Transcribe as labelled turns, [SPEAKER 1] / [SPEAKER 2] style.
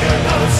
[SPEAKER 1] Hear those